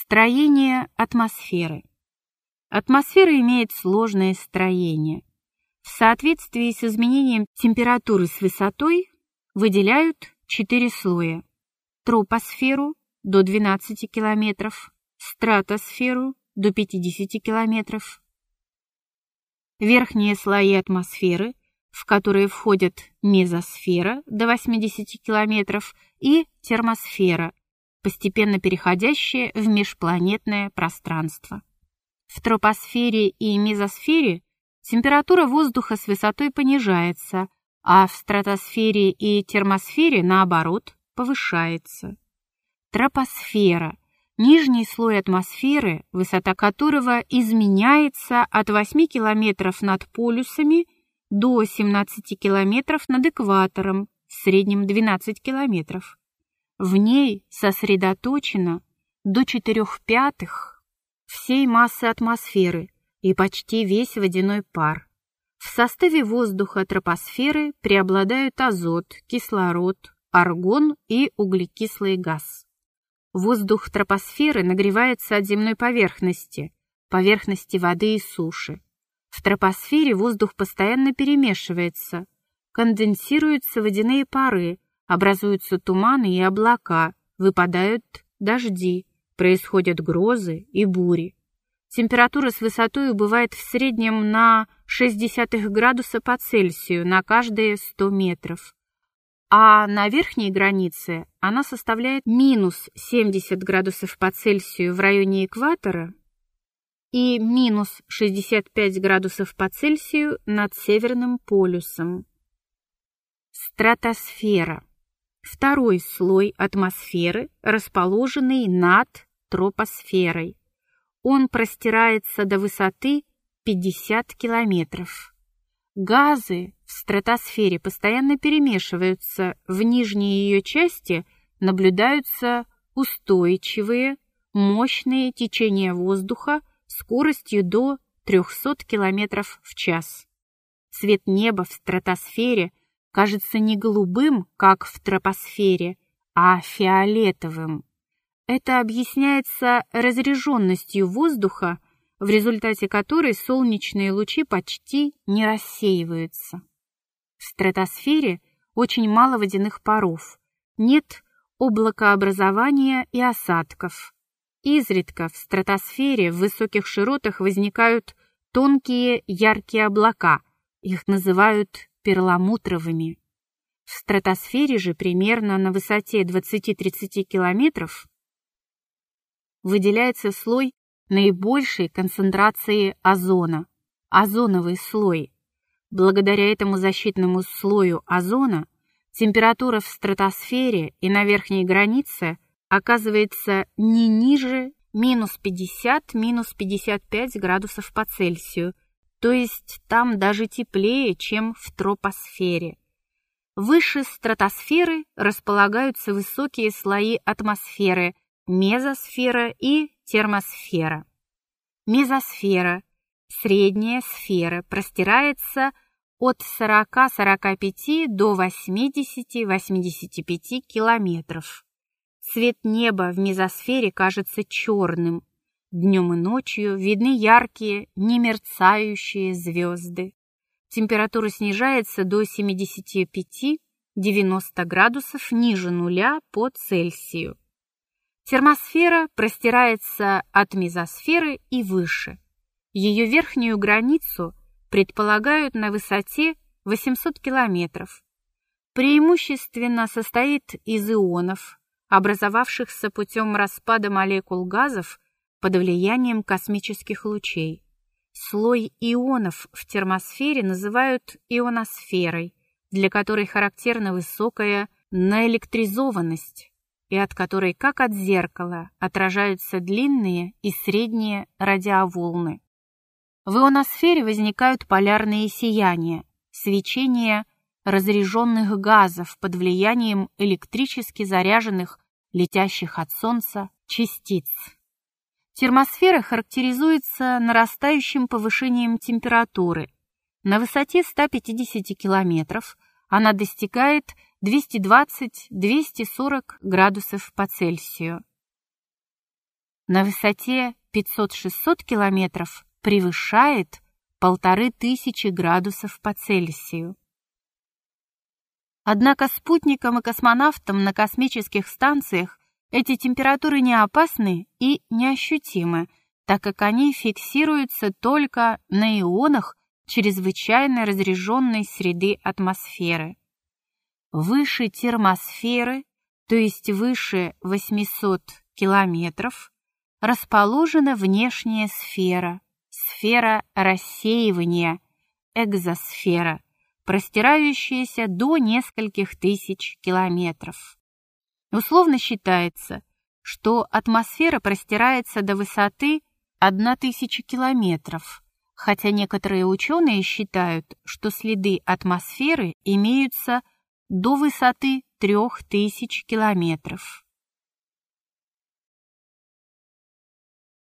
Строение атмосферы. Атмосфера имеет сложное строение. В соответствии с изменением температуры с высотой выделяют четыре слоя. Тропосферу до 12 км, стратосферу до 50 км. Верхние слои атмосферы, в которые входят мезосфера до 80 км и термосфера постепенно переходящее в межпланетное пространство. В тропосфере и мезосфере температура воздуха с высотой понижается, а в стратосфере и термосфере, наоборот, повышается. Тропосфера – нижний слой атмосферы, высота которого изменяется от 8 километров над полюсами до 17 километров над экватором, в среднем 12 километров. В ней сосредоточено до четырех пятых всей массы атмосферы и почти весь водяной пар. В составе воздуха тропосферы преобладают азот, кислород, аргон и углекислый газ. Воздух тропосферы нагревается от земной поверхности, поверхности воды и суши. В тропосфере воздух постоянно перемешивается, конденсируются водяные пары, Образуются туманы и облака, выпадают дожди, происходят грозы и бури. Температура с высотой бывает в среднем на 0,6 градуса по Цельсию на каждые 100 метров. А на верхней границе она составляет минус 70 градусов по Цельсию в районе экватора и минус 65 градусов по Цельсию над Северным полюсом. Стратосфера второй слой атмосферы, расположенный над тропосферой. Он простирается до высоты 50 километров. Газы в стратосфере постоянно перемешиваются, в нижней ее части наблюдаются устойчивые, мощные течения воздуха скоростью до 300 км в час. Цвет неба в стратосфере кажется не голубым, как в тропосфере, а фиолетовым. Это объясняется разреженностью воздуха, в результате которой солнечные лучи почти не рассеиваются. В стратосфере очень мало водяных паров, нет облакообразования и осадков. Изредка в стратосфере в высоких широтах возникают тонкие яркие облака, их называют перламутровыми. В стратосфере же примерно на высоте 20-30 километров выделяется слой наибольшей концентрации озона – озоновый слой. Благодаря этому защитному слою озона температура в стратосфере и на верхней границе оказывается не ниже минус 50, минус 55 градусов по Цельсию – то есть там даже теплее, чем в тропосфере. Выше стратосферы располагаются высокие слои атмосферы, мезосфера и термосфера. Мезосфера, средняя сфера, простирается от 40-45 до 80-85 километров. Цвет неба в мезосфере кажется черным, Днем и ночью видны яркие, немерцающие звезды. Температура снижается до 75-90 градусов ниже нуля по Цельсию. Термосфера простирается от мезосферы и выше. Ее верхнюю границу предполагают на высоте 800 километров. Преимущественно состоит из ионов, образовавшихся путем распада молекул газов под влиянием космических лучей. Слой ионов в термосфере называют ионосферой, для которой характерна высокая наэлектризованность и от которой, как от зеркала, отражаются длинные и средние радиоволны. В ионосфере возникают полярные сияния, свечение разряженных газов под влиянием электрически заряженных, летящих от Солнца, частиц. Термосфера характеризуется нарастающим повышением температуры. На высоте 150 километров она достигает 220-240 градусов по Цельсию. на высоте 500-600 километров превышает полторы тысячи градусов по Цельсию. Однако спутникам и космонавтам на космических станциях эти температуры не опасны и неощутимы, так как они фиксируются только на ионах чрезвычайно разряженной среды атмосферы. Выше термосферы, то есть выше 800 километров, расположена внешняя сфера, сфера рассеивания, экзосфера, простирающаяся до нескольких тысяч километров. Условно считается, что атмосфера простирается до высоты 1000 километров, хотя некоторые ученые считают, что следы атмосферы имеются до высоты 3000 километров.